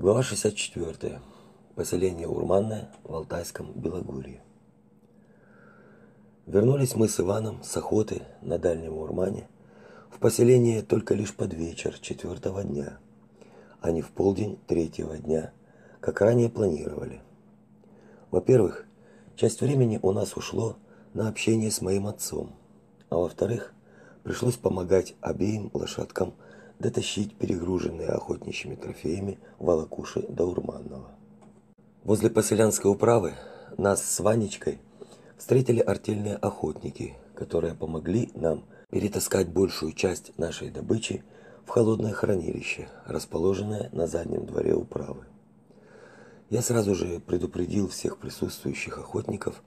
Глава 64. Поселение Урманное в Алтайском Белогорье. Вернулись мы с Иваном с охоты на Дальнем Урмане в поселение только лишь под вечер четвертого дня, а не в полдень третьего дня, как ранее планировали. Во-первых, часть времени у нас ушло на общение с моим отцом, а во-вторых, пришлось помогать обеим лошадкам – дотащить перегруженные охотничьими трофеями волокуши до Урманного. Возле поселянской управы нас с Ванечкой встретили артельные охотники, которые помогли нам перетаскать большую часть нашей добычи в холодное хранилище, расположенное на заднем дворе управы. Я сразу же предупредил всех присутствующих охотников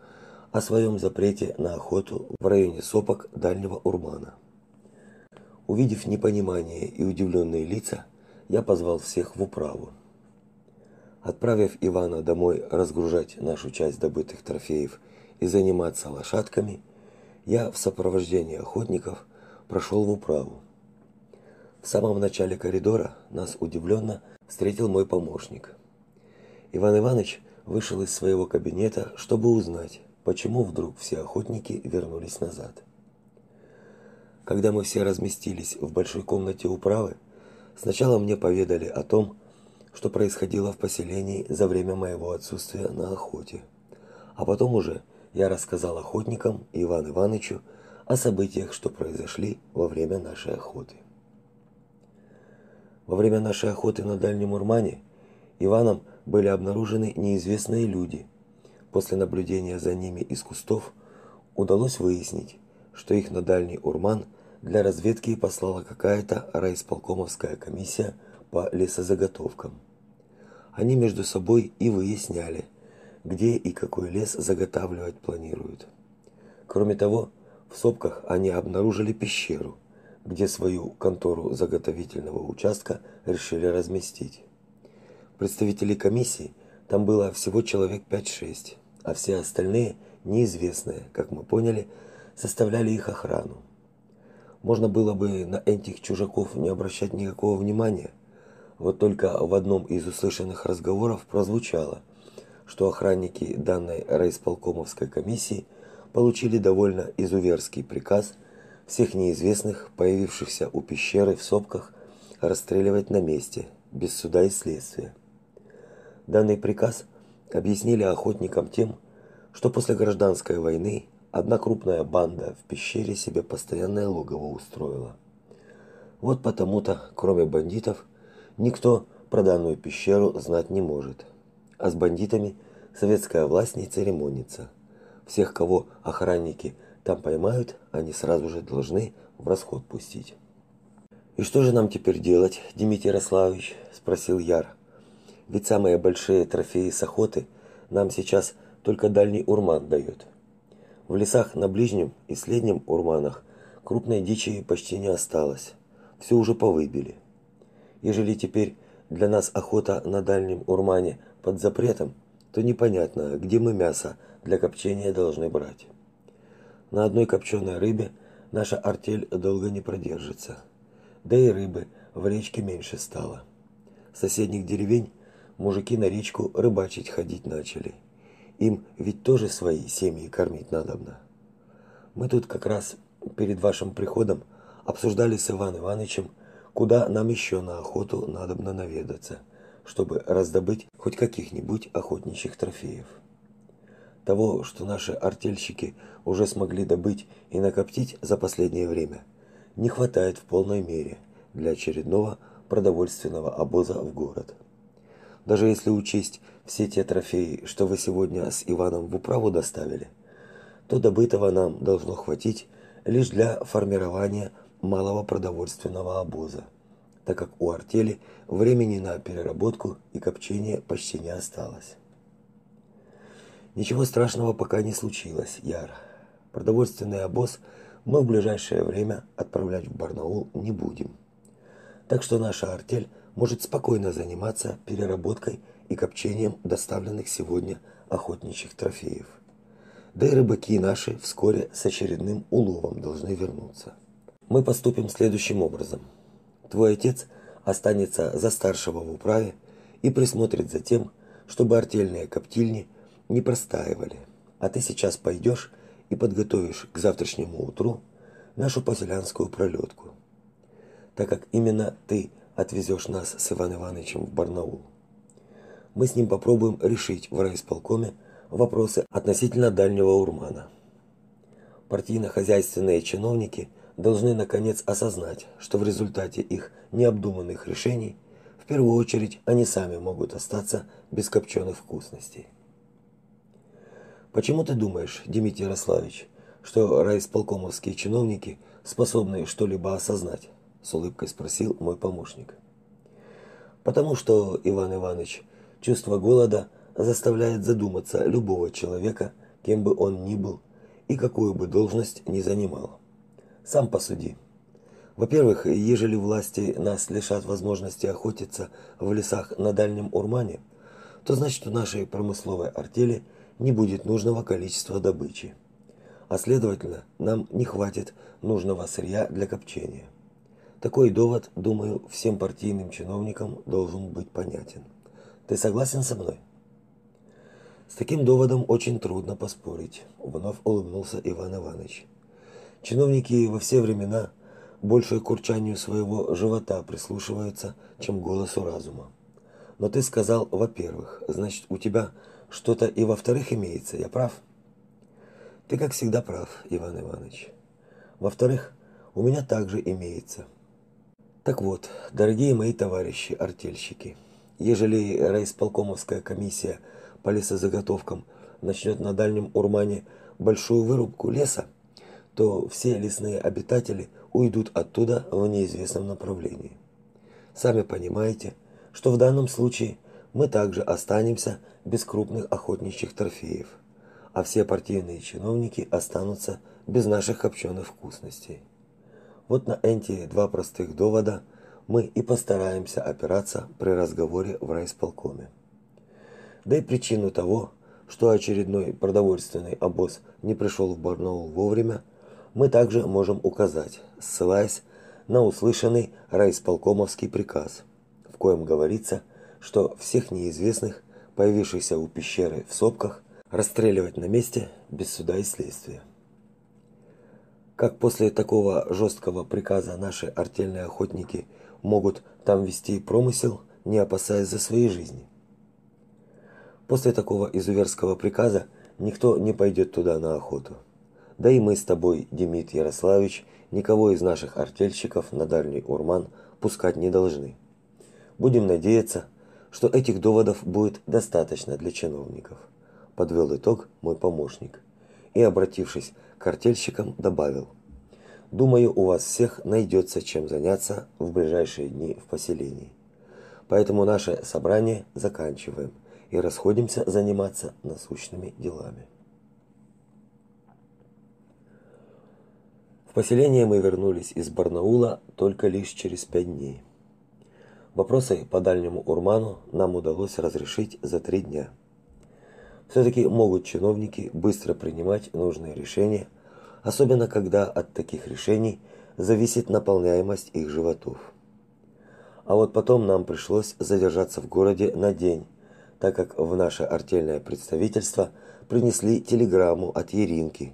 о своем запрете на охоту в районе сопок Дальнего Урмана. Увидев непонимание и удивленные лица, я позвал всех в управу. Отправив Ивана домой разгружать нашу часть добытых трофеев и заниматься лошадками, я в сопровождении охотников прошел в управу. В самом начале коридора нас удивленно встретил мой помощник. Иван Иванович вышел из своего кабинета, чтобы узнать, почему вдруг все охотники вернулись назад. Когда мы все разместились в большой комнате управы, сначала мне поведали о том, что происходило в поселении за время моего отсутствия на охоте. А потом уже я рассказал охотникам и Ивану Ивановичу о событиях, что произошли во время нашей охоты. Во время нашей охоты на Дальнем Урмане Иваном были обнаружены неизвестные люди. После наблюдения за ними из кустов удалось выяснить, что их на Дальний Урман для разведки послала какая-то райисполкомовская комиссия по лесозаготовкам. Они между собой и выясняли, где и какой лес заготавливать планируют. Кроме того, в сопках они обнаружили пещеру, где свою контору заготовительного участка решили разместить. Представителей комиссии там было всего человек 5-6, а все остальные неизвестные, как мы поняли, составляли их охрану. Можно было бы на этих чужаков не обращать никакого внимания. Вот только в одном из услышанных разговоров прозвучало, что охранники данной райисполкомовской комиссии получили довольно изуверский приказ всех неизвестных, появившихся у пещеры в сопках, расстреливать на месте, без суда и следствия. Данный приказ объяснили охотникам тем, что после гражданской войны одна крупная банда в пещере себе постоянное логово устроила. Вот потому-то, кроме бандитов, никто про данную пещеру знать не может. А с бандитами советская власть не церемонится. Всех, кого охранники там поймают, они сразу же должны в расход пустить. И что же нам теперь делать, Дмитрий Ярославович, спросил Яр. Ведь самые большие трофеи с охоты нам сейчас только дальний урман дает. В лесах на ближнем и среднем урманах крупной дичи почти не осталось. Все уже повыбили. Ежели теперь для нас охота на дальнем урмане под запретом, то непонятно, где мы мясо для копчения должны брать. На одной копченой рыбе наша артель долго не продержится. Да и рыбы в речке меньше стало. С соседних деревень мужики на речку рыбачить ходить начали. Им ведь тоже свои семьи кормить надобно. Мы тут как раз перед вашим приходом обсуждали с Иваном Ивановичем, куда нам еще на охоту надобно наведаться, чтобы раздобыть хоть каких-нибудь охотничьих трофеев. Того, что наши артельщики уже смогли добыть и накоптить за последнее время, не хватает в полной мере для очередного продовольственного обоза в город. Даже если учесть все те трофеи, что вы сегодня с Иваном в управу доставили, то добытого нам должно хватить лишь для формирования малого продовольственного обоза, так как у артели времени на переработку и копчение почти не осталось. Ничего страшного пока не случилось, Яр. Продовольственный обоз мы в ближайшее время отправлять в Барнаул не будем. Так что наша артель может спокойно заниматься переработкой и копчением доставленных сегодня охотничьих трофеев. Да и рыбаки наши вскоре с очередным уловом должны вернуться. Мы поступим следующим образом. Твой отец останется за старшего в управе и присмотрит за тем, чтобы артельные коптильни не простаивали. А ты сейчас пойдешь и подготовишь к завтрашнему утру нашу поселянскую пролетку. Так как именно ты отвезешь нас с Иван Ивановичем в Барнаул. Мы с ним попробуем решить в райисполкоме вопросы относительно дальнего Урмана. Партийно-хозяйственные чиновники должны наконец осознать, что в результате их необдуманных решений в первую очередь они сами могут остаться без копченых вкусностей. Почему ты думаешь, Дмитрий Ярославович, что райисполкомовские чиновники способны что-либо осознать? с улыбкой спросил мой помощник. Потому что Иван Иванович, чувство голода заставляет задуматься любого человека, кем бы он ни был и какую бы должность ни занимал. Сам посуди. Во-первых, ежели власти нас лишат возможности охотиться в лесах на Дальнем Урмане, то значит у нашей промысловой артели не будет нужного количества добычи. А следовательно, нам не хватит нужного сырья для копчения. Такой довод, думаю, всем партийным чиновникам должен быть понятен. Ты согласен со мной? С таким доводом очень трудно поспорить, вновь улыбнулся Иван Иванович. Чиновники во все времена больше к урчанию своего живота прислушиваются, чем голосу разума. Но ты сказал, во-первых, значит, у тебя что-то и во-вторых имеется, я прав? Ты, как всегда, прав, Иван Иванович. Во-вторых, у меня также имеется – так вот, дорогие мои товарищи артельщики, ежели райисполкомовская комиссия по лесозаготовкам начнет на Дальнем Урмане большую вырубку леса, то все лесные обитатели уйдут оттуда в неизвестном направлении. Сами понимаете, что в данном случае мы также останемся без крупных охотничьих трофеев, а все партийные чиновники останутся без наших копченых вкусностей. Вот на эти два простых довода мы и постараемся опираться при разговоре в райисполкоме. Да и причину того, что очередной продовольственный обоз не пришел в Барнаул вовремя, мы также можем указать, ссылаясь на услышанный райисполкомовский приказ, в коем говорится, что всех неизвестных, появившихся у пещеры в сопках, расстреливать на месте без суда и следствия как после такого жесткого приказа наши артельные охотники могут там вести промысел, не опасаясь за свои жизни. После такого изуверского приказа никто не пойдет туда на охоту. Да и мы с тобой, Демид Ярославович, никого из наших артельщиков на дальний Урман пускать не должны. Будем надеяться, что этих доводов будет достаточно для чиновников, подвел итог мой помощник и, обратившись к артельщикам, добавил: "Думаю, у вас всех найдется чем заняться в ближайшие дни в поселении. Поэтому наше собрание заканчиваем и расходимся заниматься насущными делами". В поселение мы вернулись из Барнаула только лишь через пять дней. Вопросы по дальнему Урману нам удалось разрешить за три дня все-таки могут чиновники быстро принимать нужные решения, особенно когда от таких решений зависит наполняемость их животов. А вот потом нам пришлось задержаться в городе на день, так как в наше артельное представительство принесли телеграмму от Еринки,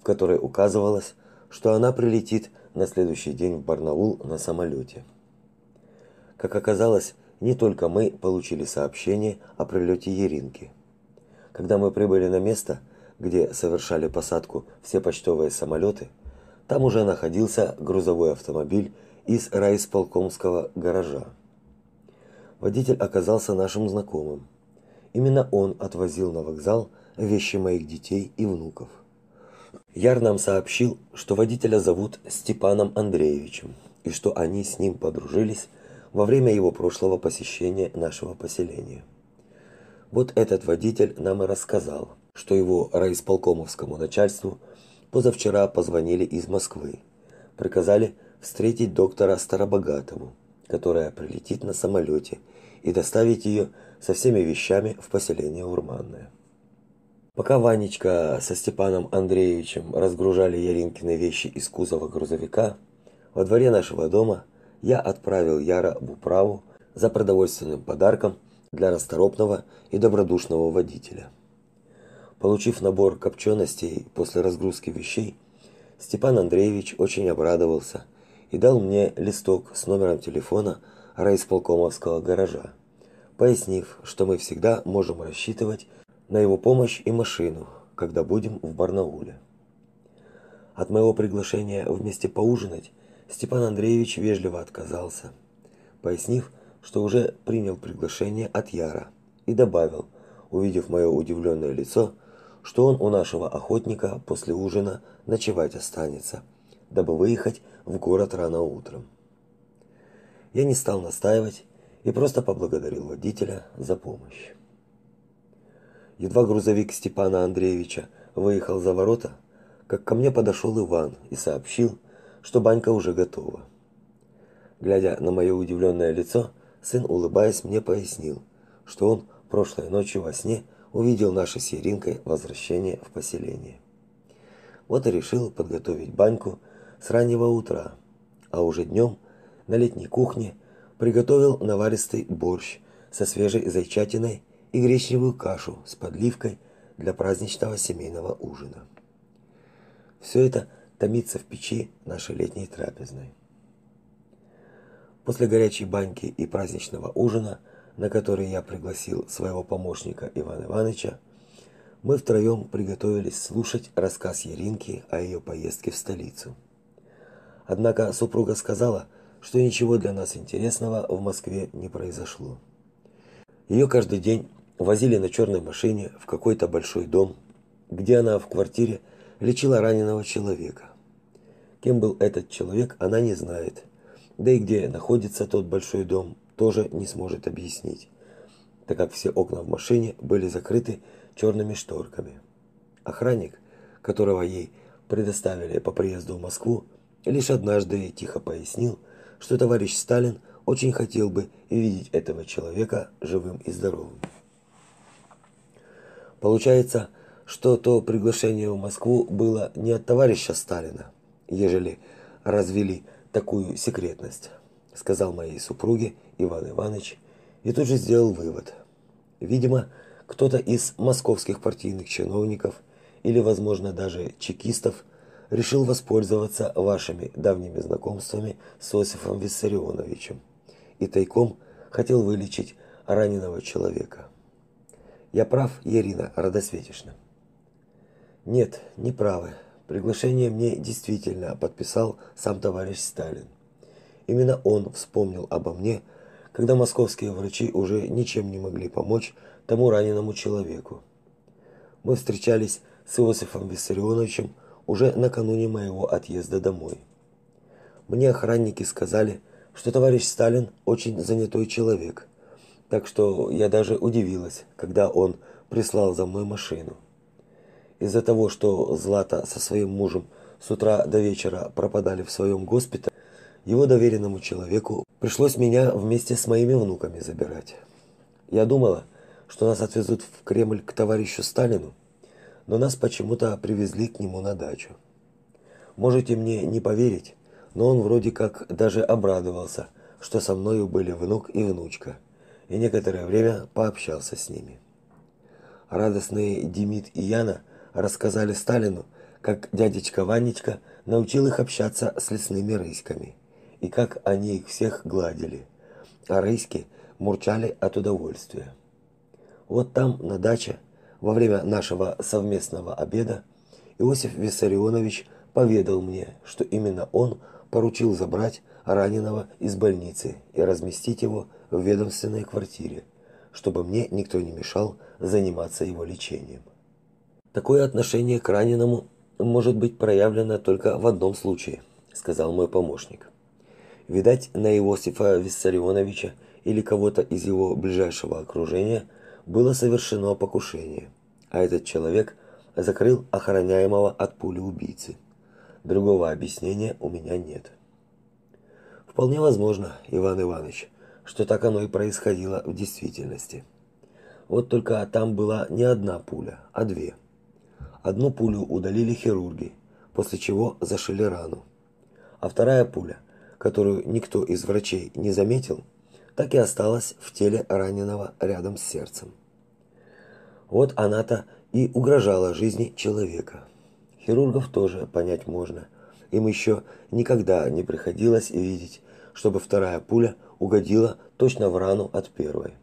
в которой указывалось, что она прилетит на следующий день в Барнаул на самолете. Как оказалось, не только мы получили сообщение о прилете Еринки. Когда мы прибыли на место, где совершали посадку все почтовые самолеты, там уже находился грузовой автомобиль из райисполкомского гаража. Водитель оказался нашим знакомым. Именно он отвозил на вокзал вещи моих детей и внуков. Яр нам сообщил, что водителя зовут Степаном Андреевичем и что они с ним подружились во время его прошлого посещения нашего поселения. Вот этот водитель нам и рассказал, что его райисполкомовскому начальству позавчера позвонили из Москвы. Приказали встретить доктора Старобогатову, которая прилетит на самолете, и доставить ее со всеми вещами в поселение Урманное. Пока Ванечка со Степаном Андреевичем разгружали Яринкины вещи из кузова грузовика, во дворе нашего дома я отправил Яра в управу за продовольственным подарком для расторопного и добродушного водителя. Получив набор копченостей после разгрузки вещей, Степан Андреевич очень обрадовался и дал мне листок с номером телефона райисполкомовского гаража, пояснив, что мы всегда можем рассчитывать на его помощь и машину, когда будем в Барнауле. От моего приглашения вместе поужинать Степан Андреевич вежливо отказался, пояснив, что уже принял приглашение от Яра, и добавил, увидев мое удивленное лицо, что он у нашего охотника после ужина ночевать останется, дабы выехать в город рано утром. Я не стал настаивать и просто поблагодарил водителя за помощь. Едва грузовик Степана Андреевича выехал за ворота, как ко мне подошел Иван и сообщил, что банька уже готова. Глядя на мое удивленное лицо, сын, улыбаясь, мне пояснил, что он прошлой ночью во сне увидел наше с Еринкой возвращение в поселение. Вот и решил подготовить баньку с раннего утра, а уже днем на летней кухне приготовил наваристый борщ со свежей зайчатиной и гречневую кашу с подливкой для праздничного семейного ужина. Все это томится в печи нашей летней трапезной. После горячей баньки и праздничного ужина, на который я пригласил своего помощника Ивана Ивановича, мы втроем приготовились слушать рассказ Еринки о ее поездке в столицу. Однако супруга сказала, что ничего для нас интересного в Москве не произошло. Ее каждый день возили на черной машине в какой-то большой дом, где она в квартире лечила раненого человека. Кем был этот человек, она не знает. Да и где находится тот большой дом, тоже не сможет объяснить, так как все окна в машине были закрыты черными шторками. Охранник, которого ей предоставили по приезду в Москву, лишь однажды тихо пояснил, что товарищ Сталин очень хотел бы видеть этого человека живым и здоровым. Получается, что то приглашение в Москву было не от товарища Сталина, ежели развели такую секретность, сказал моей супруге Иван Иванович и тут же сделал вывод. Видимо, кто-то из московских партийных чиновников или, возможно, даже чекистов решил воспользоваться вашими давними знакомствами с Осифом Виссарионовичем и тайком хотел вылечить раненого человека. Я прав, Ирина Радосветишна? Нет, не правы. Приглашение мне действительно подписал сам товарищ Сталин. Именно он вспомнил обо мне, когда московские врачи уже ничем не могли помочь тому раненому человеку. Мы встречались с Иосифом Виссарионовичем уже накануне моего отъезда домой. Мне охранники сказали, что товарищ Сталин очень занятой человек, так что я даже удивилась, когда он прислал за мной машину. Из-за того, что Злата со своим мужем с утра до вечера пропадали в своем госпитале, его доверенному человеку пришлось меня вместе с моими внуками забирать. Я думала, что нас отвезут в Кремль к товарищу Сталину, но нас почему-то привезли к нему на дачу. Можете мне не поверить, но он вроде как даже обрадовался, что со мною были внук и внучка, и некоторое время пообщался с ними. Радостные Демид и Яна – рассказали Сталину, как дядечка Ванечка научил их общаться с лесными рыськами и как они их всех гладили, а рыськи мурчали от удовольствия. Вот там, на даче, во время нашего совместного обеда, Иосиф Виссарионович поведал мне, что именно он поручил забрать раненого из больницы и разместить его в ведомственной квартире, чтобы мне никто не мешал заниматься его лечением. Такое отношение к раненому может быть проявлено только в одном случае, сказал мой помощник. Видать, на Иосифа Виссарионовича или кого-то из его ближайшего окружения было совершено покушение, а этот человек закрыл охраняемого от пули убийцы. Другого объяснения у меня нет. Вполне возможно, Иван Иванович, что так оно и происходило в действительности. Вот только там была не одна пуля, а две. Одну пулю удалили хирурги, после чего зашили рану. А вторая пуля, которую никто из врачей не заметил, так и осталась в теле раненого рядом с сердцем. Вот она-то и угрожала жизни человека. Хирургов тоже понять можно. Им еще никогда не приходилось видеть, чтобы вторая пуля угодила точно в рану от первой.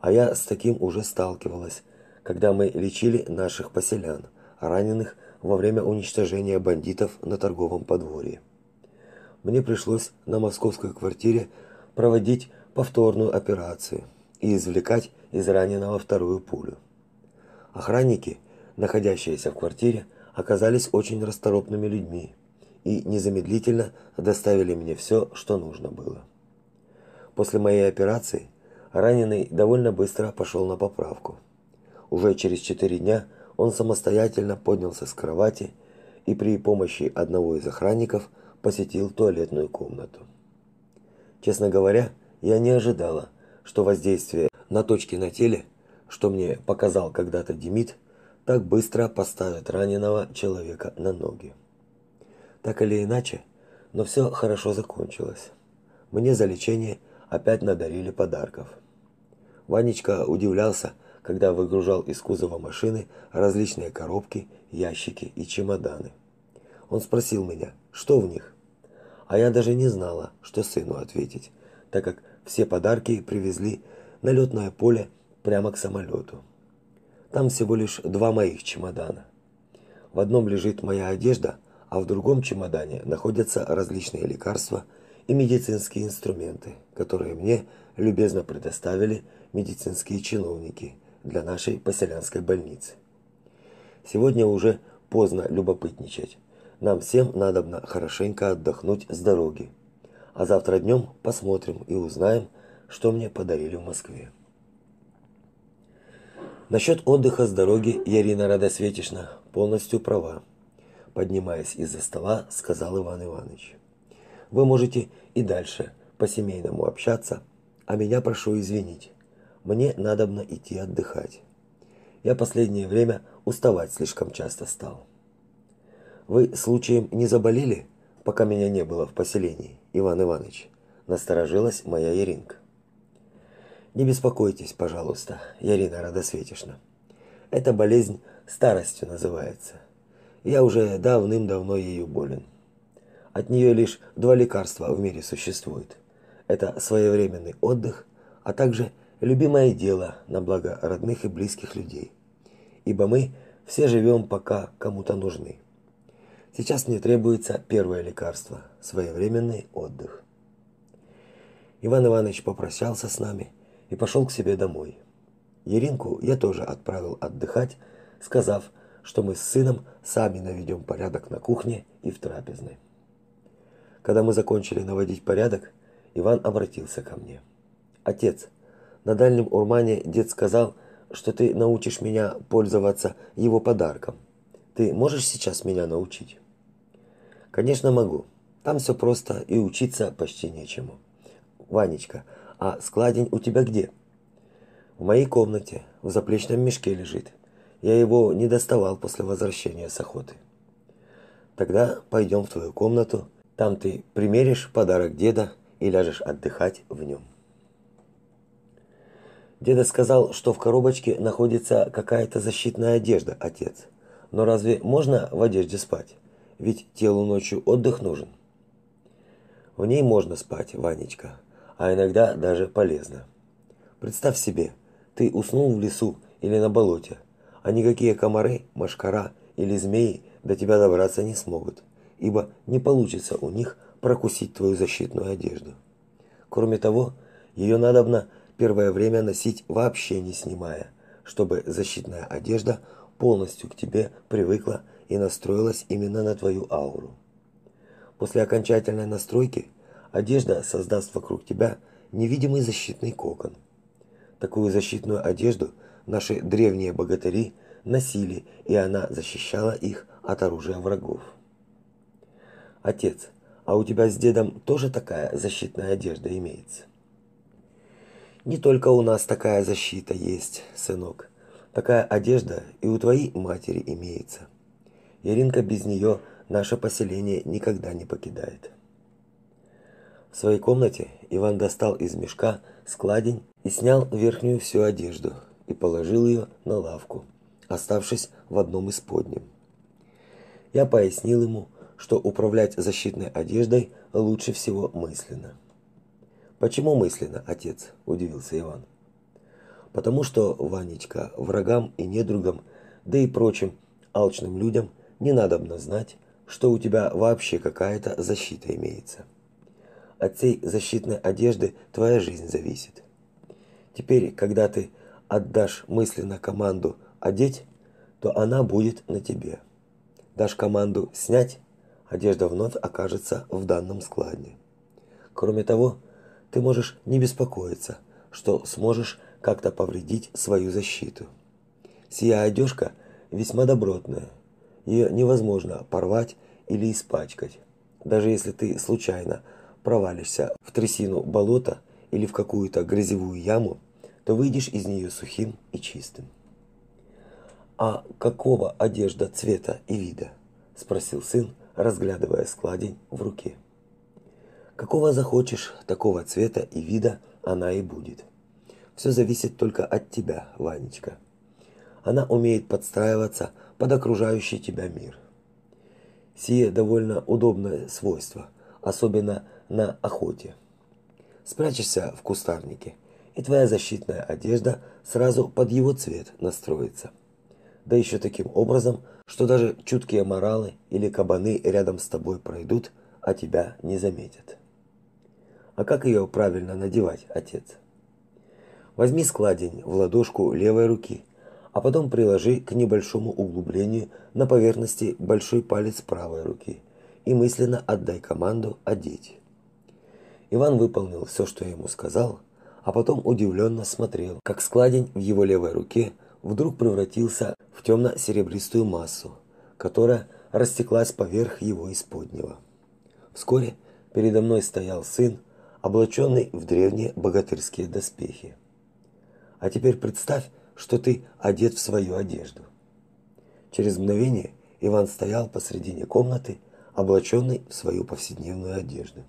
А я с таким уже сталкивалась, когда мы лечили наших поселян, раненых во время уничтожения бандитов на торговом подворье. Мне пришлось на московской квартире проводить повторную операцию и извлекать из раненого вторую пулю. Охранники, находящиеся в квартире, оказались очень расторопными людьми и незамедлительно доставили мне все, что нужно было. После моей операции раненый довольно быстро пошел на поправку. Уже через четыре дня он самостоятельно поднялся с кровати и при помощи одного из охранников посетил туалетную комнату. Честно говоря, я не ожидала, что воздействие на точки на теле, что мне показал когда-то Демид, так быстро поставит раненого человека на ноги. Так или иначе, но все хорошо закончилось. Мне за лечение опять надарили подарков. Ванечка удивлялся, когда выгружал из кузова машины различные коробки, ящики и чемоданы. Он спросил меня, что в них? А я даже не знала, что сыну ответить, так как все подарки привезли на летное поле прямо к самолету. Там всего лишь два моих чемодана. В одном лежит моя одежда, а в другом чемодане находятся различные лекарства и медицинские инструменты, которые мне любезно предоставили медицинские чиновники для нашей поселянской больницы. Сегодня уже поздно любопытничать. Нам всем надобно хорошенько отдохнуть с дороги. А завтра днем посмотрим и узнаем, что мне подарили в Москве. Насчет отдыха с дороги Ярина Радосветична полностью права. Поднимаясь из-за стола, сказал Иван Иванович. Вы можете и дальше по-семейному общаться, а меня прошу извинить. Мне надобно идти отдыхать. Я последнее время уставать слишком часто стал. Вы случаем не заболели, пока меня не было в поселении, Иван Иванович? Насторожилась моя Яринка. Не беспокойтесь, пожалуйста, Ярина Радосветишна. Эта болезнь старостью называется. Я уже давным-давно ею болен. От нее лишь два лекарства в мире существует. Это своевременный отдых, а также любимое дело на благо родных и близких людей. Ибо мы все живем, пока кому-то нужны. Сейчас мне требуется первое лекарство своевременный отдых. Иван Иванович попрощался с нами и пошел к себе домой. Еринку я тоже отправил отдыхать, сказав, что мы с сыном сами наведем порядок на кухне и в трапезной. Когда мы закончили наводить порядок, Иван обратился ко мне. Отец, на дальнем Урмане дед сказал, что ты научишь меня пользоваться его подарком. Ты можешь сейчас меня научить? Конечно, могу. Там все просто и учиться почти нечему. Ванечка, а складень у тебя где? В моей комнате, в заплечном мешке лежит. Я его не доставал после возвращения с охоты. Тогда пойдем в твою комнату, там ты примеришь подарок деда и ляжешь отдыхать в нем. Деда сказал, что в коробочке находится какая-то защитная одежда, отец. Но разве можно в одежде спать? Ведь телу ночью отдых нужен. В ней можно спать, Ванечка, а иногда даже полезно. Представь себе, ты уснул в лесу или на болоте, а никакие комары, мошкара или змеи до тебя добраться не смогут, ибо не получится у них прокусить твою защитную одежду. Кроме того, ее надобно первое время носить вообще не снимая, чтобы защитная одежда полностью к тебе привыкла и настроилась именно на твою ауру. После окончательной настройки одежда создаст вокруг тебя невидимый защитный кокон. Такую защитную одежду наши древние богатыри носили, и она защищала их от оружия врагов. Отец, а у тебя с дедом тоже такая защитная одежда имеется? Не только у нас такая защита есть, сынок. Такая одежда и у твоей матери имеется. Яринка без нее наше поселение никогда не покидает. В своей комнате Иван достал из мешка складень и снял верхнюю всю одежду и положил ее на лавку, оставшись в одном из подним. Я пояснил ему, что управлять защитной одеждой лучше всего мысленно. Почему мысленно, отец? удивился Иван. Потому что, Ванечка, врагам и недругам, да и прочим алчным людям не надобно знать, что у тебя вообще какая-то защита имеется. От всей защитной одежды твоя жизнь зависит. Теперь, когда ты отдашь мысленно команду одеть, то она будет на тебе. Дашь команду снять, одежда вновь окажется в данном складе. Кроме того, ты можешь не беспокоиться, что сможешь как-то повредить свою защиту. Сия одежка весьма добротная. Ее невозможно порвать или испачкать. Даже если ты случайно провалишься в трясину болота или в какую-то грязевую яму, то выйдешь из нее сухим и чистым. А какого одежда цвета и вида? спросил сын, разглядывая складень в руке. Какого захочешь, такого цвета и вида она и будет. Все зависит только от тебя, Ванечка. Она умеет подстраиваться под окружающий тебя мир. Сие довольно удобное свойство, особенно на охоте. Спрячешься в кустарнике, и твоя защитная одежда сразу под его цвет настроится. Да еще таким образом, что даже чуткие моралы или кабаны рядом с тобой пройдут, а тебя не заметят. А как ее правильно надевать, отец? Возьми складень в ладошку левой руки, а потом приложи к небольшому углублению на поверхности большой палец правой руки и мысленно отдай команду одеть. Иван выполнил все, что я ему сказал, а потом удивленно смотрел, как складень в его левой руке вдруг превратился в темно-серебристую массу, которая растеклась поверх его исподнего. Вскоре передо мной стоял сын, облаченный в древние богатырские доспехи. А теперь представь, что ты одет в свою одежду. Через мгновение Иван стоял посредине комнаты, облаченный в свою повседневную одежду.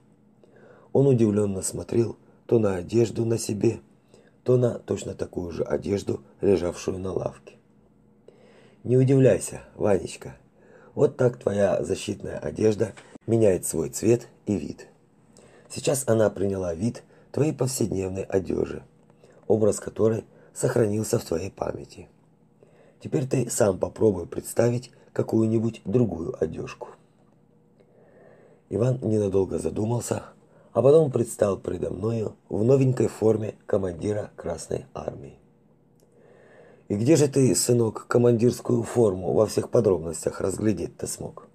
Он удивленно смотрел то на одежду на себе, то на точно такую же одежду, лежавшую на лавке. Не удивляйся, Ванечка. Вот так твоя защитная одежда меняет свой цвет и вид. Сейчас она приняла вид твоей повседневной одежды, образ которой сохранился в твоей памяти. Теперь ты сам попробуй представить какую-нибудь другую одежку. Иван ненадолго задумался, а потом предстал передо мною в новенькой форме командира Красной армии. И где же ты, сынок, командирскую форму во всех подробностях разглядеть-то смог?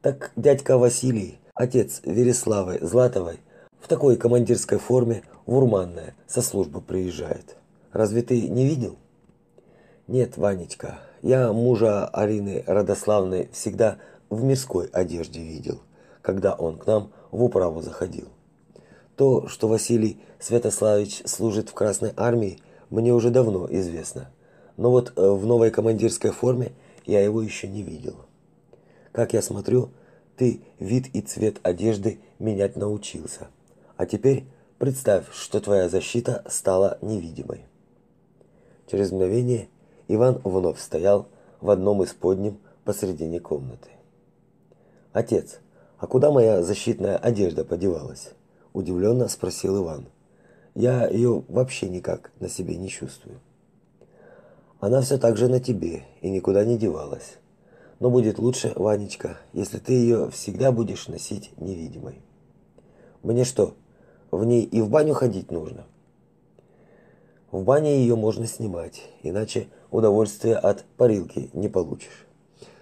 Так дядька Василий, отец Вереславы Златовой, в такой командирской форме в Урманное со службы приезжает. Разве ты не видел? Нет, Ванечка, я мужа Арины Радославны всегда в мирской одежде видел, когда он к нам в управу заходил. То, что Василий Святославич служит в Красной армии, мне уже давно известно. Но вот э, в новой командирской форме я его еще не видел. Как я смотрю, ты вид и цвет одежды менять научился. А теперь представь, что твоя защита стала невидимой. Через мгновение Иван вновь стоял в одном из подним посредине комнаты. Отец, а куда моя защитная одежда подевалась? удивленно спросил Иван. Я ее вообще никак на себе не чувствую. Она все так же на тебе и никуда не девалась. Но будет лучше, Ванечка, если ты ее всегда будешь носить невидимой. Мне что, в ней и в баню ходить нужно? В бане ее можно снимать, иначе удовольствия от парилки не получишь,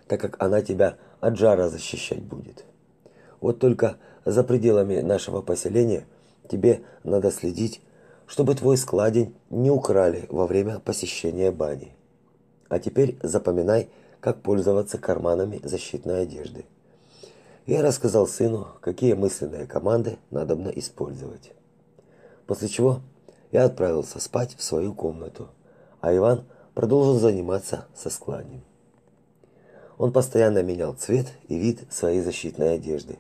так как она тебя от жара защищать будет. Вот только за пределами нашего поселения тебе надо следить, чтобы твой складень не украли во время посещения бани. А теперь запоминай, как пользоваться карманами защитной одежды. Я рассказал сыну, какие мысленные команды надобно использовать. После чего я отправился спать в свою комнату, а Иван продолжил заниматься со складнем. Он постоянно менял цвет и вид своей защитной одежды,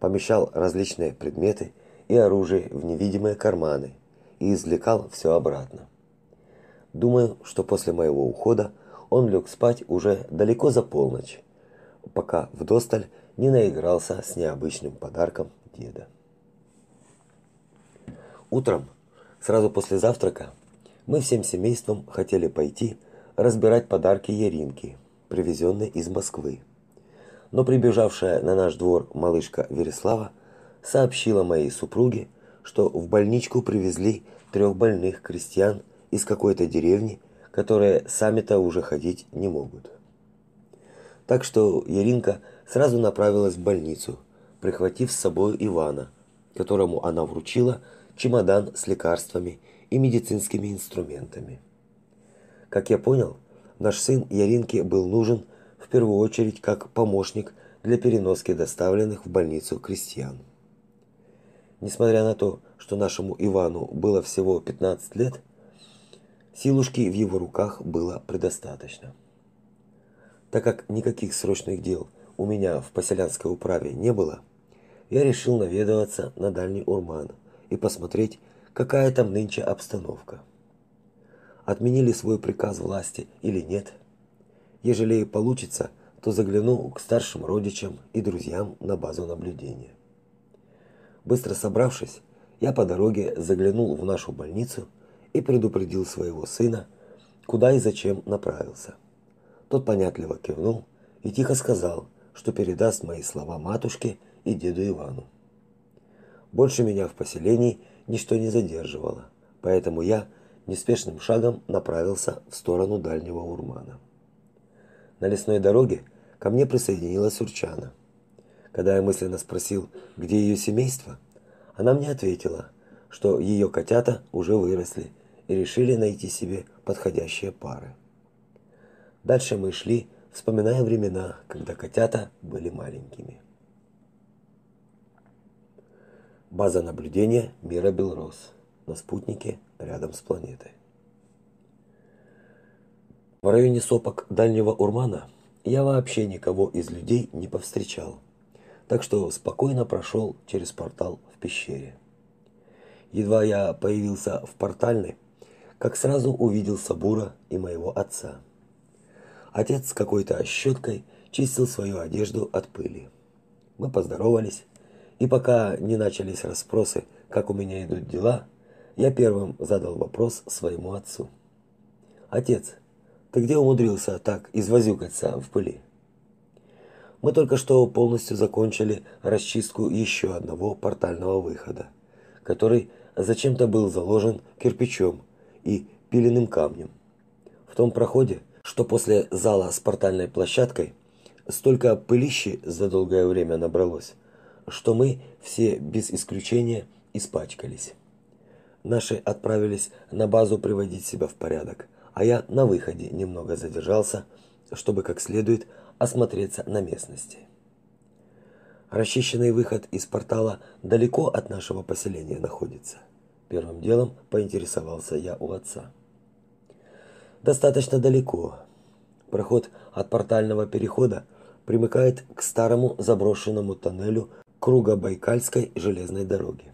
помещал различные предметы и оружие в невидимые карманы и извлекал все обратно. Думаю, что после моего ухода он лег спать уже далеко за полночь, пока вдосталь не наигрался с необычным подарком деда. Утром, сразу после завтрака, мы всем семейством хотели пойти разбирать подарки Яринки, привезенные из Москвы. Но прибежавшая на наш двор малышка Вереслава сообщила моей супруге, что в больничку привезли трех больных крестьян из какой-то деревни, которые сами-то уже ходить не могут. Так что Яринка сразу направилась в больницу, прихватив с собой Ивана, которому она вручила чемодан с лекарствами и медицинскими инструментами. Как я понял, наш сын Яринке был нужен в первую очередь как помощник для переноски доставленных в больницу крестьян. Несмотря на то, что нашему Ивану было всего 15 лет, силушки в его руках было предостаточно. Так как никаких срочных дел у меня в поселянской управе не было, я решил наведываться на Дальний Урман и посмотреть, какая там нынче обстановка. Отменили свой приказ власти или нет? Ежели получится, то загляну к старшим родичам и друзьям на базу наблюдения. Быстро собравшись, я по дороге заглянул в нашу больницу и предупредил своего сына, куда и зачем направился. Тот понятливо кивнул и тихо сказал, что передаст мои слова матушке и деду Ивану. Больше меня в поселении ничто не задерживало, поэтому я неспешным шагом направился в сторону дальнего Урмана. На лесной дороге ко мне присоединилась Урчана. Когда я мысленно спросил, где ее семейство, она мне ответила, что ее котята уже выросли и решили найти себе подходящие пары. Дальше мы шли, вспоминая времена, когда котята были маленькими. База наблюдения мира Белрос на спутнике рядом с планетой. В районе сопок Дальнего Урмана я вообще никого из людей не повстречал, так что спокойно прошел через портал в пещере. Едва я появился в портальной, как сразу увидел Сабура и моего отца. Отец с какой-то щеткой чистил свою одежду от пыли. Мы поздоровались, и пока не начались расспросы, как у меня идут дела, я первым задал вопрос своему отцу. Отец, ты где умудрился так извозюкаться в пыли? Мы только что полностью закончили расчистку еще одного портального выхода, который зачем-то был заложен кирпичом и пиленным камнем. В том проходе, что после зала с портальной площадкой, столько пылищи за долгое время набралось, что мы все без исключения испачкались. Наши отправились на базу приводить себя в порядок, а я на выходе немного задержался, чтобы как следует осмотреться на местности. Расчищенный выход из портала далеко от нашего поселения находится. Первым делом поинтересовался я у отца. Достаточно далеко. Проход от портального перехода примыкает к старому заброшенному тоннелю круга Байкальской железной дороги.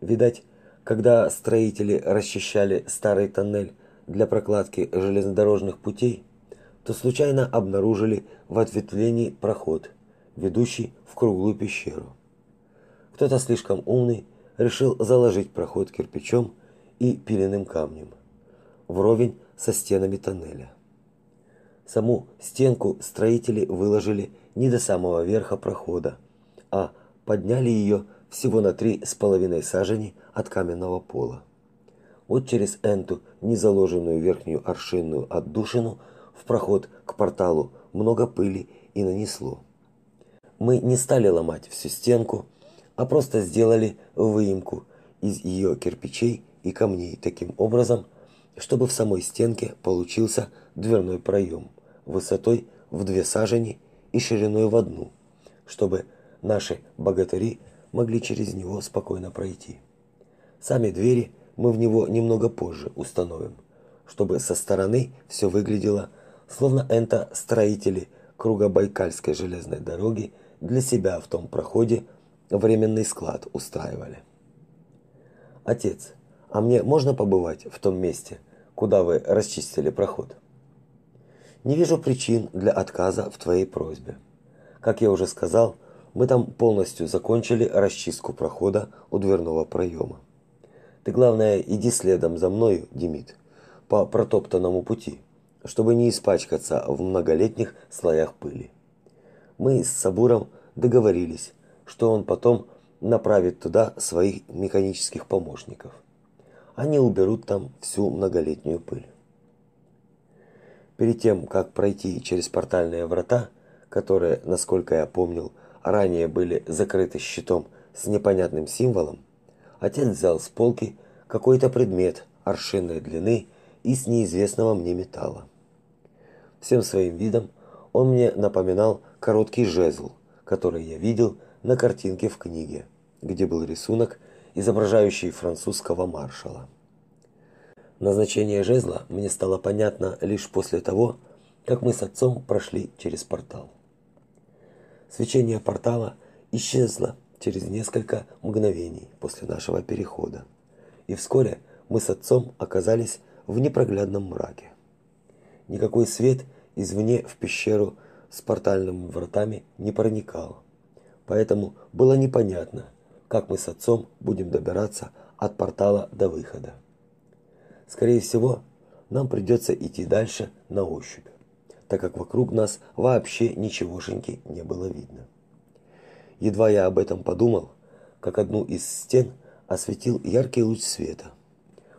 Видать, когда строители расчищали старый тоннель для прокладки железнодорожных путей, то случайно обнаружили в ответвлении проход, ведущий в круглую пещеру. Кто-то слишком умный решил заложить проход кирпичом и пиленным камнем вровень со стенами тоннеля. Саму стенку строители выложили не до самого верха прохода, а подняли ее всего на три с половиной сажени от каменного пола. Вот через эту незаложенную верхнюю аршинную отдушину в проход к порталу много пыли и нанесло. Мы не стали ломать всю стенку, а просто сделали выемку из ее кирпичей и камней таким образом, чтобы в самой стенке получился дверной проем высотой в две сажени и шириной в одну, чтобы наши богатыри могли через него спокойно пройти. Сами двери мы в него немного позже установим, чтобы со стороны все выглядело, словно это строители круга Байкальской железной дороги для себя в том проходе временный склад устраивали. Отец, А мне можно побывать в том месте, куда вы расчистили проход? Не вижу причин для отказа в твоей просьбе. Как я уже сказал, мы там полностью закончили расчистку прохода у дверного проема. Ты главное иди следом за мною, Демид, по протоптанному пути, чтобы не испачкаться в многолетних слоях пыли. Мы с Сабуром договорились, что он потом направит туда своих механических помощников. Они уберут там всю многолетнюю пыль. Перед тем, как пройти через портальные врата, которые, насколько я помнил, ранее были закрыты щитом с непонятным символом, отец взял с полки какой-то предмет аршинной длины из неизвестного мне металла. Всем своим видом он мне напоминал короткий жезл, который я видел на картинке в книге, где был рисунок, изображающий французского маршала. Назначение жезла мне стало понятно лишь после того, как мы с отцом прошли через портал. Свечение портала исчезло через несколько мгновений после нашего перехода, и вскоре мы с отцом оказались в непроглядном мраке. Никакой свет извне в пещеру с портальными вратами не проникал, поэтому было непонятно, как мы с отцом будем добираться от портала до выхода. Скорее всего, нам придется идти дальше на ощупь, так как вокруг нас вообще ничегошеньки не было видно. Едва я об этом подумал, как одну из стен осветил яркий луч света.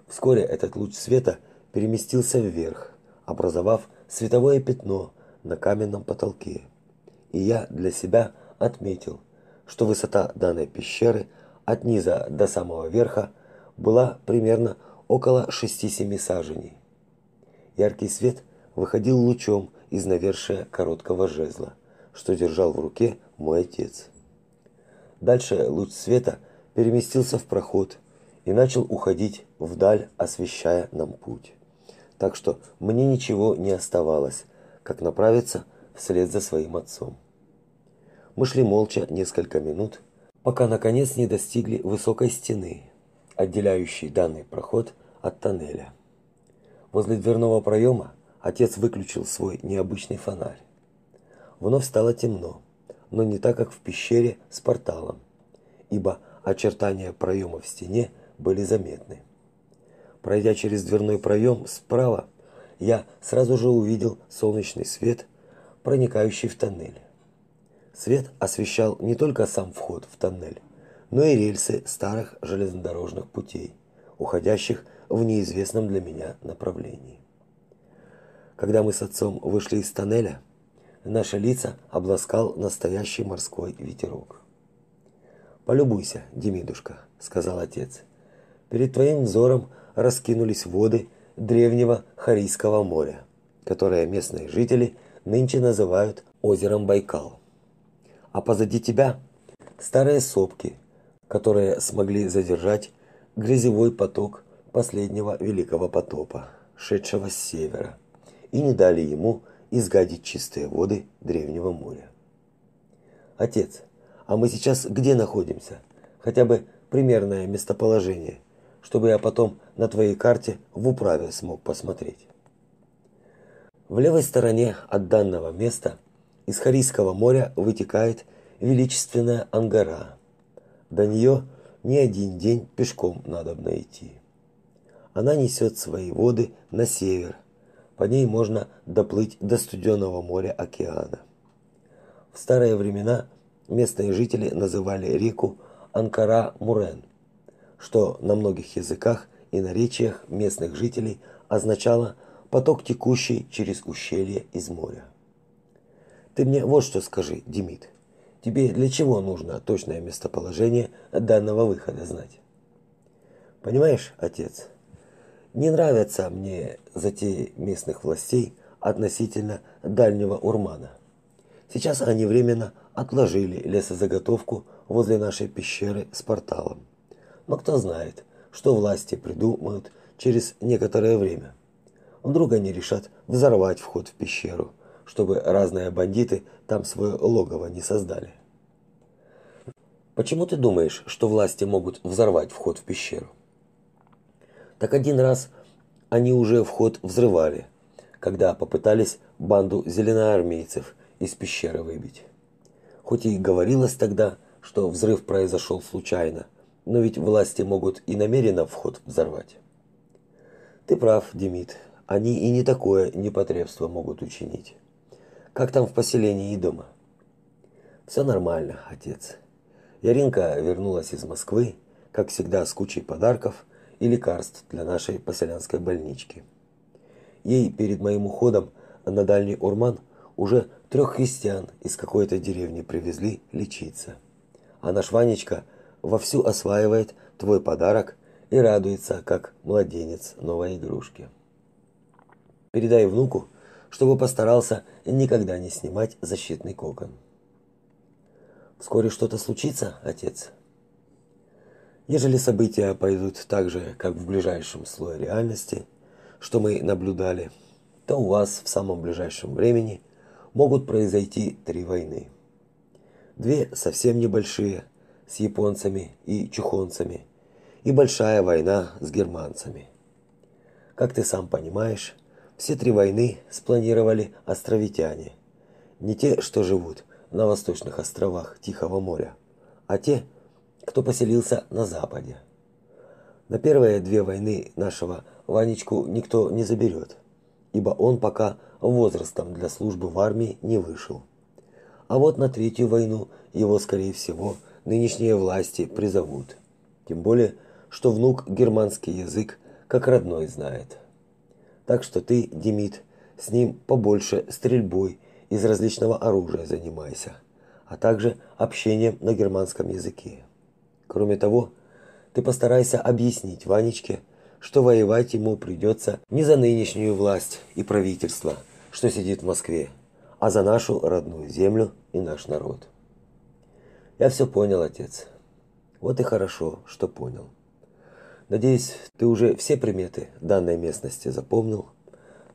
Вскоре этот луч света переместился вверх, образовав световое пятно на каменном потолке. И я для себя отметил, что высота данной пещеры от низа до самого верха была примерно около 6-7 саженей. Яркий свет выходил лучом из навершия короткого жезла, что держал в руке мой отец. Дальше луч света переместился в проход и начал уходить вдаль, освещая нам путь. Так что мне ничего не оставалось, как направиться вслед за своим отцом. Мы шли молча несколько минут, пока наконец не достигли высокой стены, отделяющей данный проход от тоннеля. Возле дверного проема отец выключил свой необычный фонарь. Вновь стало темно, но не так, как в пещере с порталом, ибо очертания проема в стене были заметны. Пройдя через дверной проем справа, я сразу же увидел солнечный свет, проникающий в тоннель. Свет освещал не только сам вход в тоннель, но и рельсы старых железнодорожных путей, уходящих в неизвестном для меня направлении. Когда мы с отцом вышли из тоннеля, наши лица обласкал настоящий морской ветерок. Полюбуйся, Демидушка, сказал отец. Перед твоим взором раскинулись воды древнего Харийского моря, которое местные жители нынче называют озером Байкал. А позади тебя старые сопки, которые смогли задержать грязевой поток последнего великого потопа, шедшего с севера, и не дали ему изгадить чистые воды древнего моря. Отец, а мы сейчас где находимся? Хотя бы примерное местоположение, чтобы я потом на твоей карте в управе смог посмотреть. В левой стороне от данного места из Харийского моря вытекает величественная Ангара. До нее не один день пешком надо идти она несет свои воды на север. По ней можно доплыть до студенного моря океана. В старые времена местные жители называли реку Анкара-Мурен, что на многих языках и наречиях местных жителей означало поток текущий через ущелье из моря. Ты мне вот что скажи, Демид. Тебе для чего нужно точное местоположение данного выхода знать? Понимаешь, отец, не нравятся мне затеи местных властей относительно дальнего Урмана. Сейчас они временно отложили лесозаготовку возле нашей пещеры с порталом. Но кто знает, что власти придумают через некоторое время. Вдруг они решат взорвать вход в пещеру, чтобы разные бандиты там свое логово не создали. Почему ты думаешь, что власти могут взорвать вход в пещеру? Так один раз они уже вход взрывали, когда попытались банду зеленоармейцев из пещеры выбить. Хоть и говорилось тогда, что взрыв произошел случайно, но ведь власти могут и намеренно вход взорвать. Ты прав, Демид. Они и не такое непотребство могут учинить. Как там в поселении и дома? Все нормально, отец. Яринка вернулась из Москвы, как всегда, с кучей подарков и лекарств для нашей поселянской больнички. Ей перед моим уходом на дальний Урман уже трех христиан из какой-то деревни привезли лечиться. А наш Ванечка вовсю осваивает твой подарок и радуется, как младенец новой игрушки. Передай внуку, чтобы постарался никогда не снимать защитный кокон. Вскоре что-то случится, отец. Ежели события пойдут так же, как в ближайшем слое реальности, что мы наблюдали, то у вас в самом ближайшем времени могут произойти три войны. Две совсем небольшие с японцами и чухонцами, и большая война с германцами. Как ты сам понимаешь, все три войны спланировали островитяне. Не те, что живут на восточных островах Тихого моря, а те, кто поселился на западе. На первые две войны нашего Ванечку никто не заберет, ибо он пока возрастом для службы в армии не вышел. А вот на третью войну его, скорее всего, нынешние власти призовут. Тем более, что внук германский язык как родной знает. Так что ты, Демид, с ним побольше стрельбой из различного оружия занимайся, а также общением на германском языке. Кроме того, ты постарайся объяснить Ванечке, что воевать ему придется не за нынешнюю власть и правительство, что сидит в Москве, а за нашу родную землю и наш народ. Я все понял, отец. Вот и хорошо, что понял. Надеюсь, ты уже все приметы данной местности запомнил,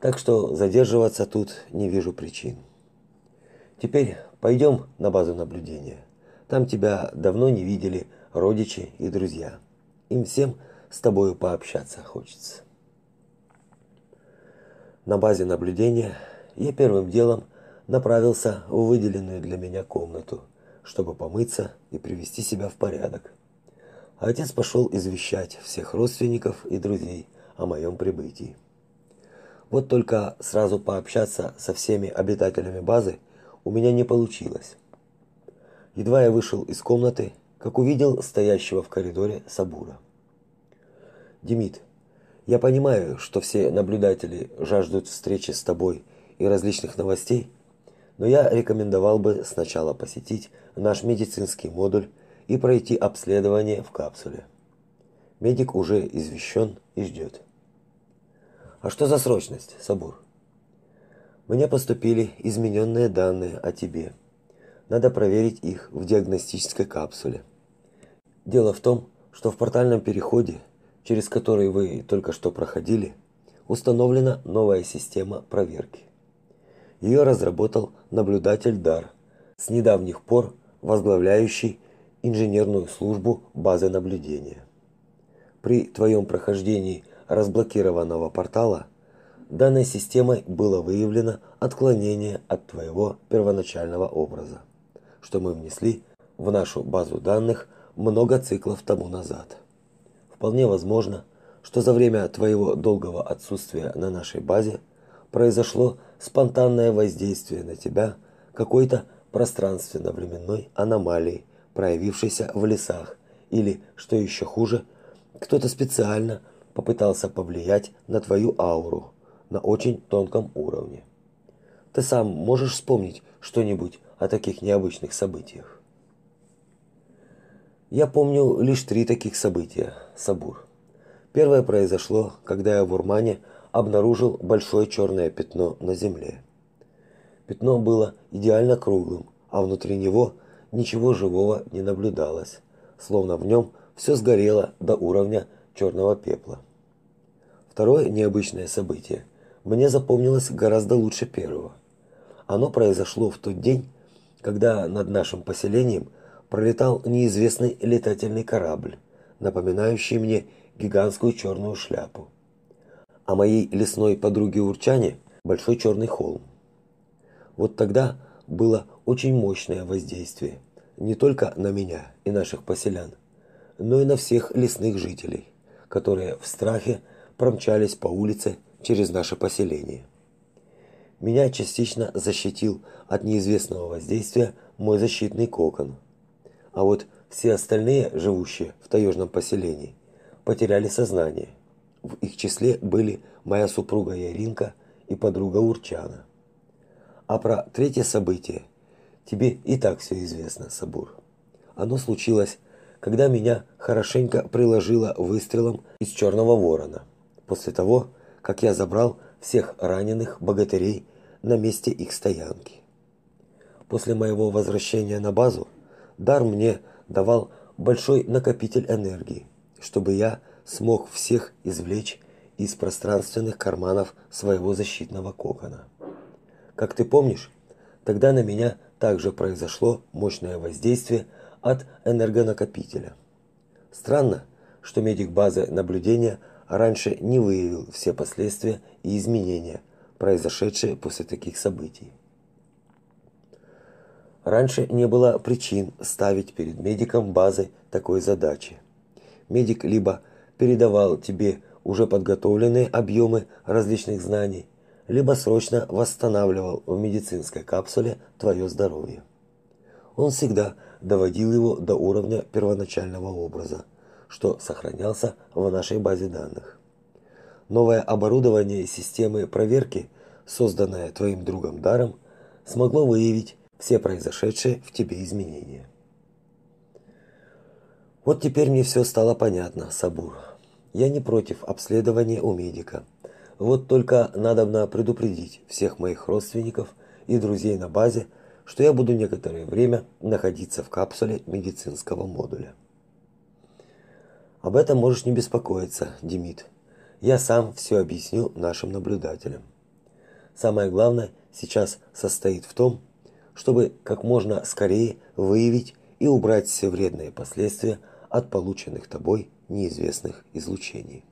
так что задерживаться тут не вижу причин. Теперь пойдем на базу наблюдения. Там тебя давно не видели родичи и друзья. Им всем с тобою пообщаться хочется. На базе наблюдения я первым делом направился в выделенную для меня комнату, чтобы помыться и привести себя в порядок. Отец пошел извещать всех родственников и друзей о моем прибытии. Вот только сразу пообщаться со всеми обитателями базы у меня не получилось. Едва я вышел из комнаты, как увидел стоящего в коридоре Сабура. Демид, я понимаю, что все наблюдатели жаждут встречи с тобой и различных новостей, но я рекомендовал бы сначала посетить наш медицинский модуль и пройти обследование в капсуле. Медик уже извещен и ждет. А что за срочность, Сабур? Мне поступили измененные данные о тебе. Надо проверить их в диагностической капсуле. Дело в том, что в портальном переходе, через который вы только что проходили, установлена новая система проверки. Ее разработал наблюдатель Дар, с недавних пор возглавляющий инженерную службу базы наблюдения. При твоем прохождении разблокированного портала данной системой было выявлено отклонение от твоего первоначального образа, что мы внесли в нашу базу данных много циклов тому назад. Вполне возможно, что за время твоего долгого отсутствия на нашей базе произошло спонтанное воздействие на тебя какой-то пространственно-временной аномалии, проявившейся в лесах, или, что еще хуже, кто-то специально попытался повлиять на твою ауру на очень тонком уровне. Ты сам можешь вспомнить что-нибудь о таких необычных событиях? Я помню лишь три таких события, Сабур. Первое произошло, когда я в Урмане обнаружил большое черное пятно на земле. Пятно было идеально круглым, а внутри него ничего живого не наблюдалось, словно в нем все сгорело до уровня черного пепла. Второе необычное событие мне запомнилось гораздо лучше первого. Оно произошло в тот день, когда над нашим поселением пролетал неизвестный летательный корабль, напоминающий мне гигантскую черную шляпу. А моей лесной подруге Урчане большой черный холм. Вот тогда было очень мощное воздействие не только на меня и наших поселян, но и на всех лесных жителей, которые в страхе промчались по улице через наше поселение. Меня частично защитил от неизвестного воздействия мой защитный кокон. А вот все остальные, живущие в таежном поселении, потеряли сознание. В их числе были моя супруга Яринка и подруга Урчана. А про третье событие тебе и так все известно, Сабур. Оно случилось, когда меня хорошенько приложило выстрелом из черного ворона, после того, как я забрал всех раненых богатырей на месте их стоянки. После моего возвращения на базу дар мне давал большой накопитель энергии, чтобы я смог всех извлечь из пространственных карманов своего защитного кокона. Как ты помнишь, тогда на меня также произошло мощное воздействие от энергонакопителя. Странно, что медик базы наблюдения раньше не выявил все последствия и изменения, произошедшие после таких событий. Раньше не было причин ставить перед медиком базы такой задачи. Медик либо передавал тебе уже подготовленные объемы различных знаний, либо срочно восстанавливал в медицинской капсуле твое здоровье. Он всегда доводил его до уровня первоначального образа, что сохранялся в нашей базе данных. Новое оборудование системы проверки, созданное твоим другом Даром, смогло выявить все произошедшие в тебе изменения. Вот теперь мне все стало понятно, Сабур. Я не против обследования у медика. Вот только надо предупредить всех моих родственников и друзей на базе, что я буду некоторое время находиться в капсуле медицинского модуля. Об этом можешь не беспокоиться, Демид. Я сам все объясню нашим наблюдателям. Самое главное сейчас состоит в том, чтобы как можно скорее выявить и убрать все вредные последствия от полученных тобой неизвестных излучений.